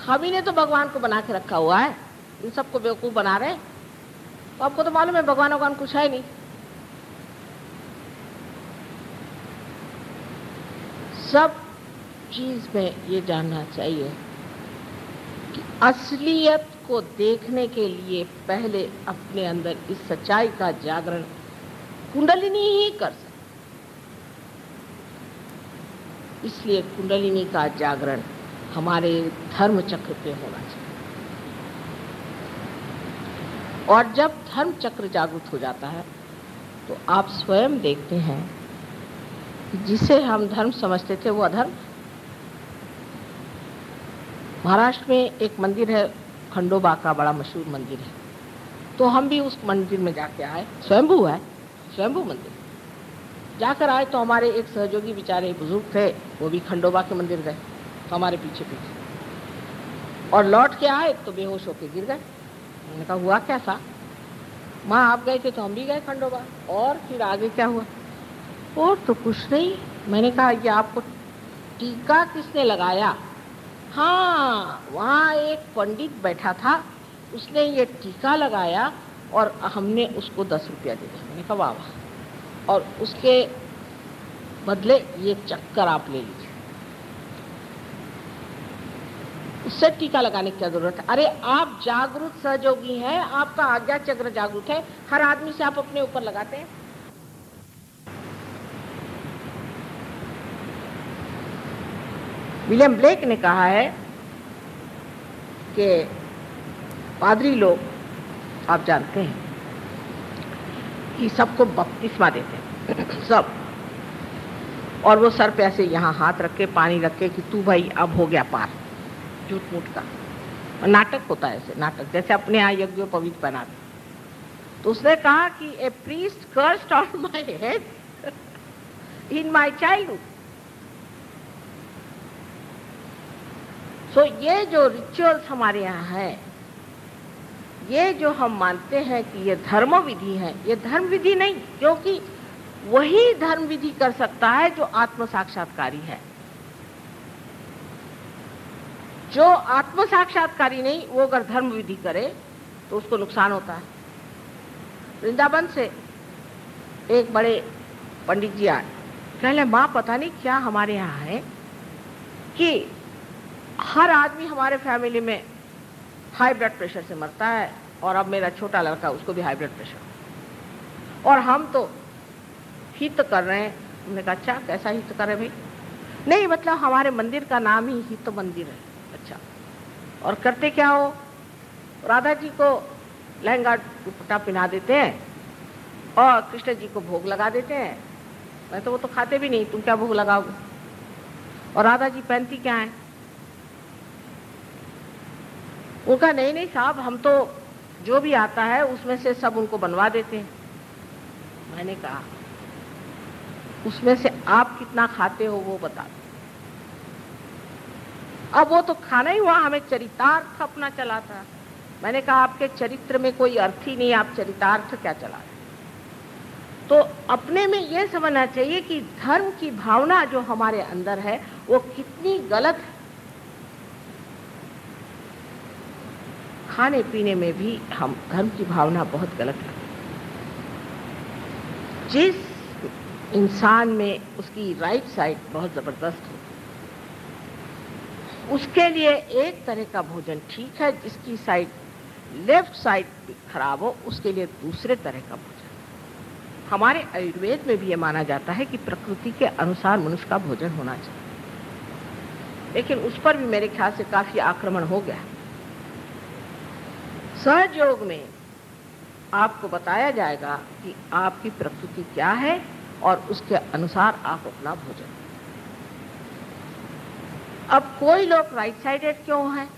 हम ही ने तो भगवान को बना के रखा हुआ है। इन सबको बेवकूफ़ बना रहे तो आपको तो मालूम है, भगवान भगवान कुछ है नहीं। सब चीज़ में ये जानना चाहिए कि असलियत को देखने के लिए पहले अपने अंदर इस सच्चाई का जागरण कुंडलिनी ही कर सकते इसलिए कुंडलिनी का जागरण हमारे धर्म चक्र पे होना चाहिए। और जब धर्म चक्र जागृत हो जाता है तो आप स्वयं देखते हैं जिसे हम धर्म समझते थे वो अधर्म महाराष्ट्र में एक मंदिर है, खंडोबा का बड़ा मशहूर मंदिर है। तो हम भी उस मंदिर में जाके आए। स्वयंभू है, स्वयंभू मंदिर। जाकर आए तो हमारे एक सहयोगी बेचारे बुज़ुर्ग थे, वो भी खंडोबा के मंदिर गए तो हमारे पीछे पीछे। और लौट के आए तो बेहोश होके गिर गए। मैंने कहा, हुआ कैसा माँ, आप गए थे तो हम भी गए खंडोबा। और फिर आगे क्या हुआ? और तो कुछ नहीं। मैंने कहा कि आपको टीका किसने लगाया? हाँ वहाँ एक पंडित बैठा था। उसने ये टीका लगाया और हमने उसको दस रुपया दे दिया। मैंने कहा, वाह वाह। और उसके बदले ये चक्कर आप ले लीजिए। उससे टीका लगाने की क्या ज़रूरत है? अरे, आप जागरूक सहयोगी हैं, आपका आज्ञा चक्र जागरूक है, हर आदमी से आप अपने ऊपर लगाते हैं। विलियम ब्लेक ने कहा है कि पादरी लोग आप जानते हैं। कि सबको बपतिस्मा देते हैं। सब। और वो सर पे ऐसे यहाँ हाथ रख के, पानी रख के कि तू भाई अब हो गया पार। झूठ मूठ का नाटक होता है ऐसे, नाटक। जैसे अपने यहाँ यज्ञ पवित्र बनाते तो उसने कहा कि a priest cursed on my head in my childhood so ये जो रिचुअल्स हमारे यहाँ है ये जो हम मानते हैं कि ये धर्म विधि है, ये धर्म विधि नहीं, क्योंकि वही धर्म विधि कर सकता है जो आत्म साक्षात्कारी है। जो आत्म साक्षात्कारी नहीं, वो अगर धर्म विधि करे तो उसको नुकसान होता है। वृंदावन से एक बड़े पंडित जी आए। कहले माँ, पता नहीं क्या हमारे यहाँ है कि हर आदमी हमारे फैमिली में हाई ब्लड प्रेशर से मरता है और अब मेरा छोटा लड़का, उसको भी हाई ब्लड प्रेशर और हम तो हित कर रहे हैं। हमने कहा अच्छा कैसा हित कर भाई? नहीं मतलब हमारे मंदिर का नाम ही हित मंदिर है। अच्छा और करते क्या हो? राधा जी को लहंगा दुपट्टा पहना देते हैं और कृष्ण जी को भोग लगा देते हैं। मैं तो वो तो खाते भी नहीं, तुम क्या भोग लगाओगे? और राधा जी पहनती क्या है? उनका, नहीं नहीं साहब, हम तो जो भी आता है, उसमें से सब उनको बनवा देते हैं। मैंने कहा, उसमें से आप कितना खाते हो, वो बता दो। अब वो तो खाना ही हुआ, हमें चरितार्थ अपना चला था। मैंने कहा, आपके चरित्र में कोई अर्थ ही नहीं, आप चरितार्थ क्या चला रहे तो अपने में यह समझना चाहिए कि धर्म की भावना जो हमारे अंदर है, वो कितनी गलत है खाने पीने में भी हम धर्म की भावना बहुत गलत है। जिस इंसान में उसकी राइट साइड बहुत ज़बरदस्त हो, उसके लिए एक तरह का भोजन ठीक है, जिसकी साइड लेफ़्ट साइड खराब हो, उसके लिए दूसरे तरह का भोजन। हमारे आयुर्वेद में भी ये माना जाता है कि प्रकृति के अनुसार मनुष्य का भोजन होना चाहिए। लेकिन उस पर भी मेरे ख्याल से काफ़ी आक्रमण हो गया सहयोग में आपको बताया जाएगा कि आपकी प्रकृति क्या है और उसके अनुसार आप अपना भोजन अब कोई लोग राइट साइडेड क्यों हैं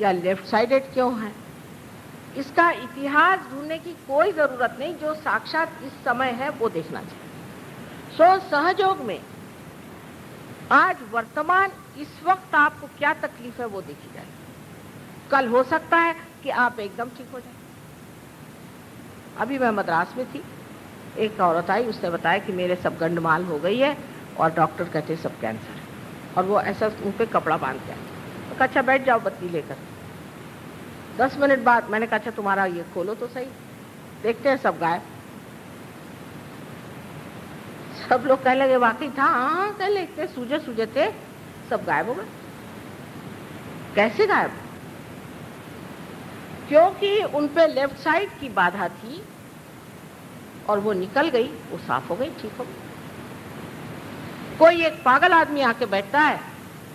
या लेफ़्ट साइडेड क्यों हैं? इसका इतिहास ढूँढने की कोई ज़रूरत नहीं, जो साक्षात इस समय है, वो देखना चाहिए। सो सहयोग में आज वर्तमान इस वक्त आपको क्या तकलीफ़ है, वो देखी जाए। कल हो सकता है कि आप एकदम ठीक हो जाए। अभी मैं मद्रास में थी। एक औरत आई, उसने बताया कि मेरे सब गंडमाल हो गई है और डॉक्टर कहते सब कैंसर है। और वो ऐसा उन पर कपड़ा बाँध के तो अच्छा बैठ जाओ बत्ती लेकर। दस मिनट बाद मैंने कहा अच्छा तुम्हारा ये खोलो तो सही। देखते हैं सब गायब। सब लोग कहने लगे, वाकई था हाँ कह ले सूझे सूझे थे, सब गायब हो गए। कैसे गायब? क्योंकि उन पे लेफ़्ट साइड की बाधा थी और वो निकल गई, वो साफ़ हो गई, ठीक हो गई। कोई एक पागल आदमी आके बैठता है,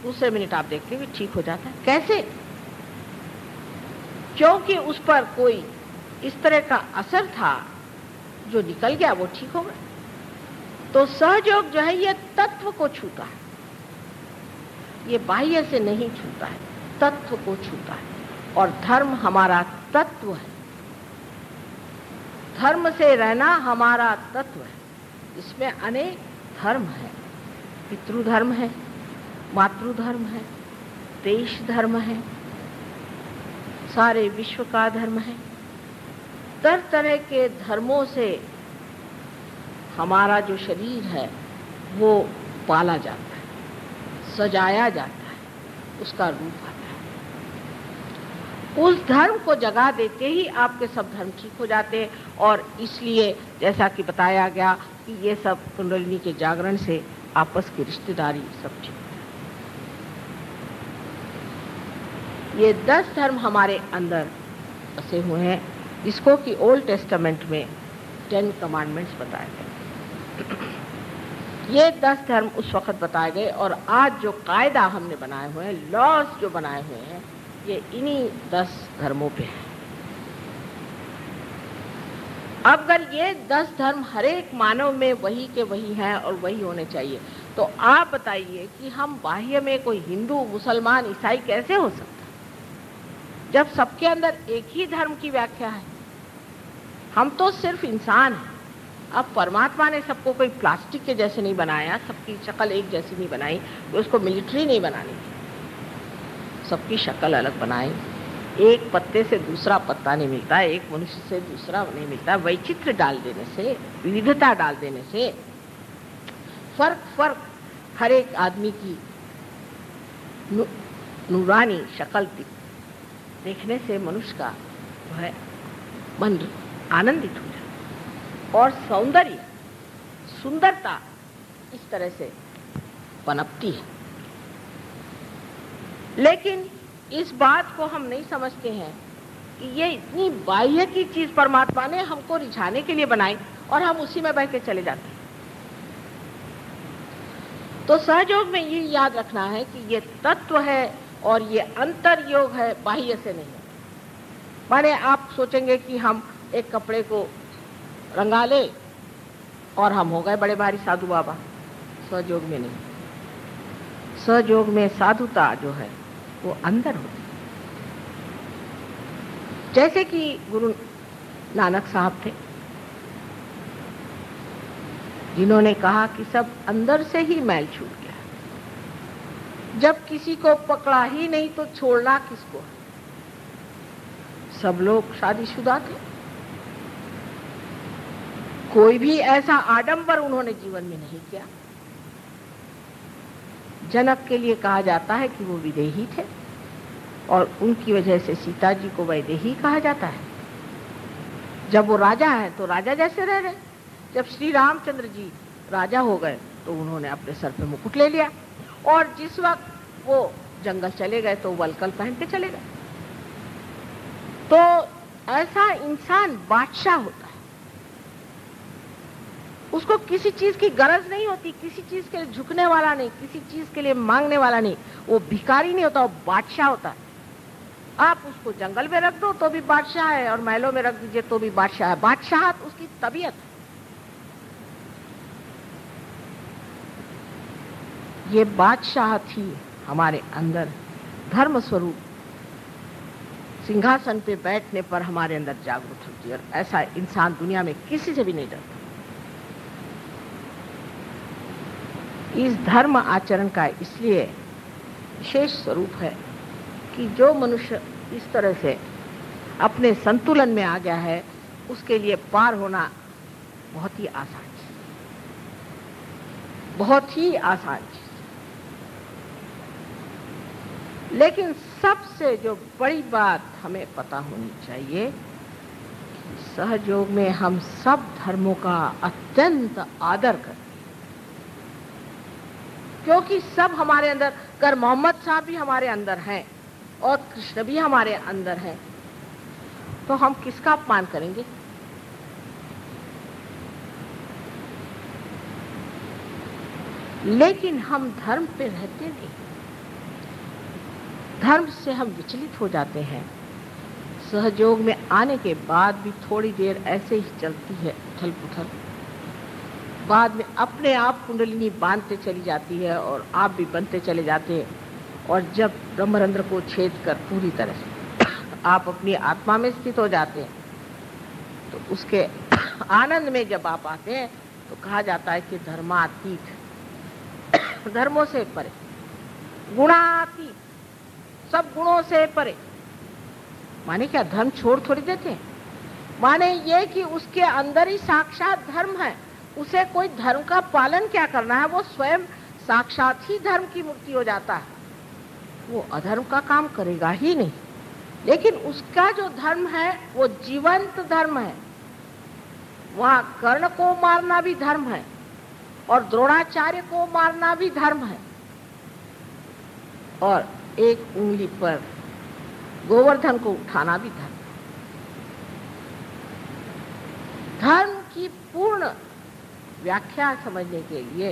दूसरे मिनट आप देखते हैं ठीक हो जाता है। कैसे? क्योंकि उस पर कोई इस तरह का असर था, जो निकल गया, वो ठीक हो गया। तो सहयोग जो है, ये तत्व को छूता है। ये बाह्य से नहीं छूता है, तत्व को छूता है। और धर्म हमारा तत्व है। धर्म से रहना हमारा तत्व है। इसमें अनेक धर्म है। पितृधर्म है, मातृधर्म है, देश धर्म है, सारे विश्व का धर्म है। तरह तरह के धर्मों से हमारा जो शरीर है, वो पाला जाता है, सजाया जाता है, उसका रूप उस धर्म को जगा देते ही आपके सब धर्म ठीक हो जाते हैं। और इसलिए जैसा कि बताया गया कि ये सब कुंडलिनी के जागरण से आपस की रिश्तेदारी सब ठीक ये दस धर्म हमारे अंदर बसे हुए हैं, जिसको कि ओल्ड टेस्टामेंट में टेन कमांडमेंट्स बताए गए। ये दस धर्म उस वक्त बताए गए और आज जो कायदा हमने बनाए हुए हैं लॉज जो बनाए हुए हैं ये इन्हीं दस धर्मों पे है। अब अगर ये दस धर्म हर एक मानव में वही के वही हैं और वही होने चाहिए तो आप बताइए कि हम बाह्य में कोई हिंदू, मुसलमान, ईसाई कैसे हो सकता जब सबके अंदर एक ही धर्म की व्याख्या है। हम तो सिर्फ़ इंसान हैं। अब परमात्मा ने सबको कोई प्लास्टिक के जैसे नहीं बनाया, सबकी शक्ल एक जैसी नहीं बनाई, उसको मिलिट्री नहीं बनानी सबकी शक्ल अलग बनाए एक पत्ते से दूसरा पत्ता नहीं मिलता, एक मनुष्य से दूसरा नहीं मिलता। वैचित्र डाल देने से, विविधता डाल देने से फ़र्क फ़र्क। हर एक आदमी की नूरानी शक्ल देखने से मनुष्य का है मन आनंदित हो जाए और सौंदर्य, सुंदरता इस तरह से पनपती है। लेकिन इस बात को हम नहीं समझते हैं कि ये इतनी बाह्य की चीज़ परमात्मा ने हमको रिझाने के लिए बनाई और हम उसी में बह के चले जाते हैं। तो सहयोग में ये याद रखना है कि ये तत्व है और ये अंतर योग है, बाह्य से नहीं। माने आप सोचेंगे कि हम एक कपड़े को रंगा ले और हम हो गए बड़े भारी साधु बाबा। सहयोग में नहीं। सहयोग में साधुता जो है वो अंदर होती जैसे कि गुरु नानक साहब थे, जिन्होंने कहा कि सब अंदर से ही मैल छूट गया। जब किसी को पकड़ा ही नहीं तो छोड़ना किसको? सब लोग शादीशुदा थे। कोई भी ऐसा आडंबर उन्होंने जीवन में नहीं किया। जनक के लिए कहा जाता है कि वो विदेही थे और उनकी वजह से सीता जी को वैदेही कहा जाता है। जब वो राजा है तो राजा जैसे रह रहे जब श्री रामचंद्र जी राजा हो गए तो उन्होंने अपने सर पे मुकुट ले लिया और जिस वक्त वो जंगल चले गए तो वलकल पहन के चले गए। तो ऐसा इंसान बादशाह होता उसको किसी चीज़ की गरज नहीं होती, किसी चीज़ के लिए झुकने वाला नहीं, किसी चीज़ के लिए मांगने वाला नहीं। वो भिखारी नहीं होता, वो बादशाह होता है। आप उसको जंगल में रख दो तो भी बादशाह है, और महलों में रख दीजिए तो भी बादशाह है। बादशाह उसकी तबीयत ये बादशाह थी हमारे अंदर धर्म स्वरूप सिंहासन पे बैठने पर हमारे अंदर जागरूक होती है और ऐसा इंसान दुनिया में किसी से भी नहीं डरता। इस धर्म आचरण का इसलिए विशेष स्वरूप है कि जो मनुष्य इस तरह से अपने संतुलन में आ गया है, उसके लिए पार होना बहुत ही आसान चीज़ बहुत ही आसान चीज़ लेकिन सबसे जो बड़ी बात हमें पता होनी चाहिए सहयोग में हम सब धर्मों का अत्यंत आदर करते क्योंकि सब हमारे अंदर, कर मोहम्मद साहब भी हमारे अंदर हैं और कृष्ण भी हमारे अंदर हैं। तो हम किसका अपमान करेंगे? लेकिन हम धर्म पे रहते नहीं। धर्म से हम विचलित हो जाते हैं। सहयोग में आने के बाद भी थोड़ी देर ऐसे ही चलती है उथल पुथल बाद में अपने आप कुंडलिनी बांधते चली जाती है और आप भी बनते चले जाते हैं। और जब ब्रह्मरंध्र को छेद कर पूरी तरह से आप अपनी आत्मा में स्थित हो जाते हैं तो उसके आनंद में जब आप आते हैं तो कहा जाता है कि धर्मातीत, धर्मों से परे, गुणातीत, सब गुणों से परे। माने क्या, धर्म छोड़ थोड़ी देते हैं? माने ये कि उसके अंदर ही साक्षात धर्म है। उसे कोई धर्म का पालन क्या करना है? वो स्वयं साक्षात ही धर्म की मूर्ति हो जाता है। वो अधर्म का काम करेगा ही नहीं। लेकिन उसका जो धर्म है, वो जीवंत धर्म है। वहाँ कर्ण को मारना भी धर्म है और द्रोणाचार्य को मारना भी धर्म है। और एक उंगली पर गोवर्धन को उठाना भी धर्म धर्म की पूर्ण व्याख्या समझने के लिए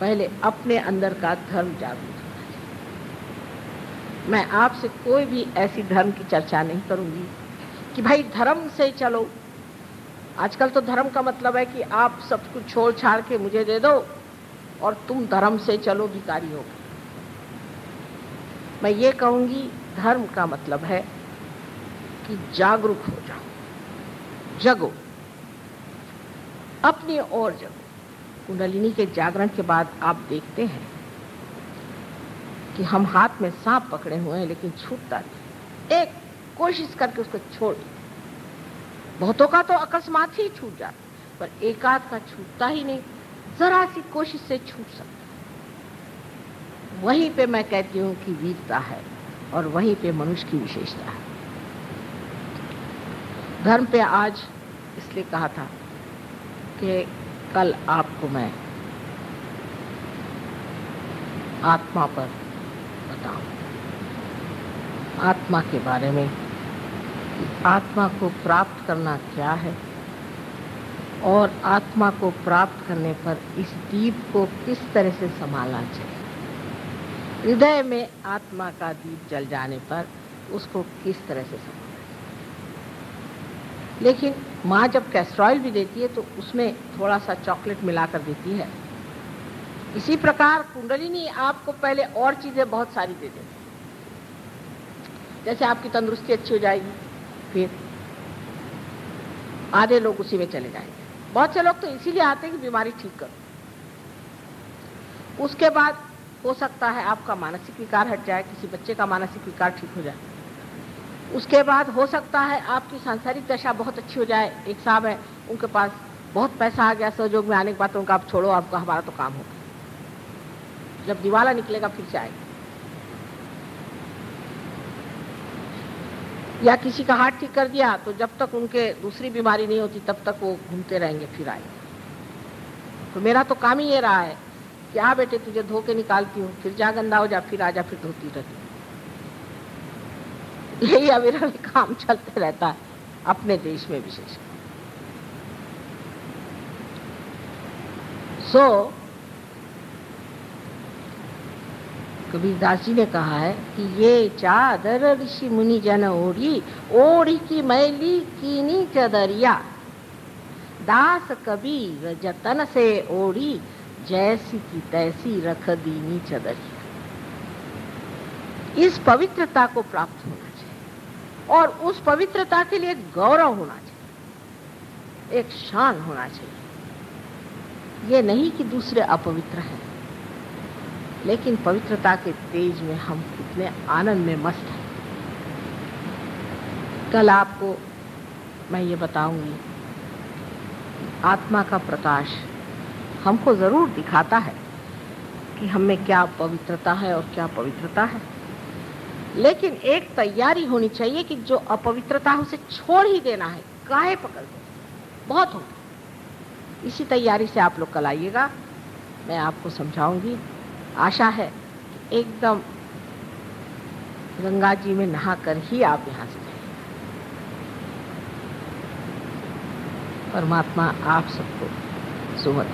पहले अपने अंदर का धर्म जागरूक होना चाहिए। मैं आपसे कोई भी ऐसी धर्म की चर्चा नहीं करूँगी कि भाई धर्म से चलो। आजकल तो धर्म का मतलब है कि आप सब कुछ छोड़ छाड़ के मुझे दे दो और तुम धर्म से चलो भिकारी हो। मैं ये कहूँगी, धर्म का मतलब है कि जागरूक हो जाओ। जगो। अपनी ओर जगो कुंडलिनी के जागरण के बाद आप देखते हैं कि हम हाथ में सांप पकड़े हुए हैं, लेकिन छूटता नहीं। एक कोशिश करके उसको छोड़ बहुतों का तो अकस्मात ही छूट जाता पर एकाध का छूटता ही नहीं। जरा सी कोशिश से छूट सकता वहीं पे मैं कहती हूँ कि वीरता है और वहीं पे मनुष्य की विशेषता है। धर्म पे आज इसलिए कहा था कि कल आपको मैं आत्मा पर बताऊँ। आत्मा के बारे में आत्मा को प्राप्त करना क्या है और आत्मा को प्राप्त करने पर इस दीप को किस तरह से संभालना चाहिए। हृदय में आत्मा का दीप जल जाने पर उसको किस तरह से संभालना लेकिन माँ जब कैस्ट्रॉयल भी देती है तो उसमें थोड़ा सा चॉकलेट मिलाकर देती है। इसी प्रकार कुंडलिनी आपको पहले और चीज़ें बहुत सारी दे देती जैसे आपकी तंदुरुस्ती अच्छी हो जाएगी, फिर आधे लोग उसी में चले जाएँगे। बहुत से लोग तो इसीलिए आते हैं कि बीमारी ठीक करो। उसके बाद हो सकता है आपका मानसिक विकार हट जाए, किसी बच्चे का मानसिक विकार ठीक हो जाए। उसके बाद हो सकता है आपकी सांसारिक दशा बहुत अच्छी हो जाए। एक साहब है, उनके पास बहुत पैसा आ गया सहयोग में आने के बाद उनका आप छोड़ो, आपका हमारा तो काम होगा जब दिवाला निकलेगा, फिर से या किसी का हार्ट ठीक कर दिया तो जब तक उनके दूसरी बीमारी नहीं होती, तब तक वो घूमते रहेंगे, फिर आएँगे। तो मेरा तो काम ही ये रहा है कि, आ बेटे, तुझे धो के निकालती हूँ, फिर जा गंदा हो जा, फिर आ जा, फिर धोती रहती [LAUGHS] यही अविरल काम चलते रहता है अपने देश में विशेष। सो so, कबीरदास जी ने कहा है कि ये चादर ऋषि मुनि जन ओढ़ी ओढ़ी की मैली कीनी चदरिया। दास कबीर जतन से ओढ़ी जैसी की तैसी रख दीनी चदरिया। इस पवित्रता को प्राप्त होना। और उस पवित्रता के लिए गौरव होना चाहिए। एक शान होना चाहिए। ये नहीं कि दूसरे अपवित्र हैं, लेकिन पवित्रता के तेज में हम कितने आनंद में मस्त हैं। कल आपको मैं ये बताऊँगी, आत्मा का प्रकाश हमको ज़रूर दिखाता है कि हम में क्या पवित्रता है और क्या पवित्रता है। लेकिन एक तैयारी होनी चाहिए कि जो अपवित्रता उसे छोड़ ही देना है। काहे पकड़ दो? बहुत हो इसी तैयारी से आप लोग कल आइएगा। मैं आपको समझाऊँगी। आशा है एकदम गंगा जी में नहा कर ही आप यहाँ से जाइए परमात्मा आप सबको सुमत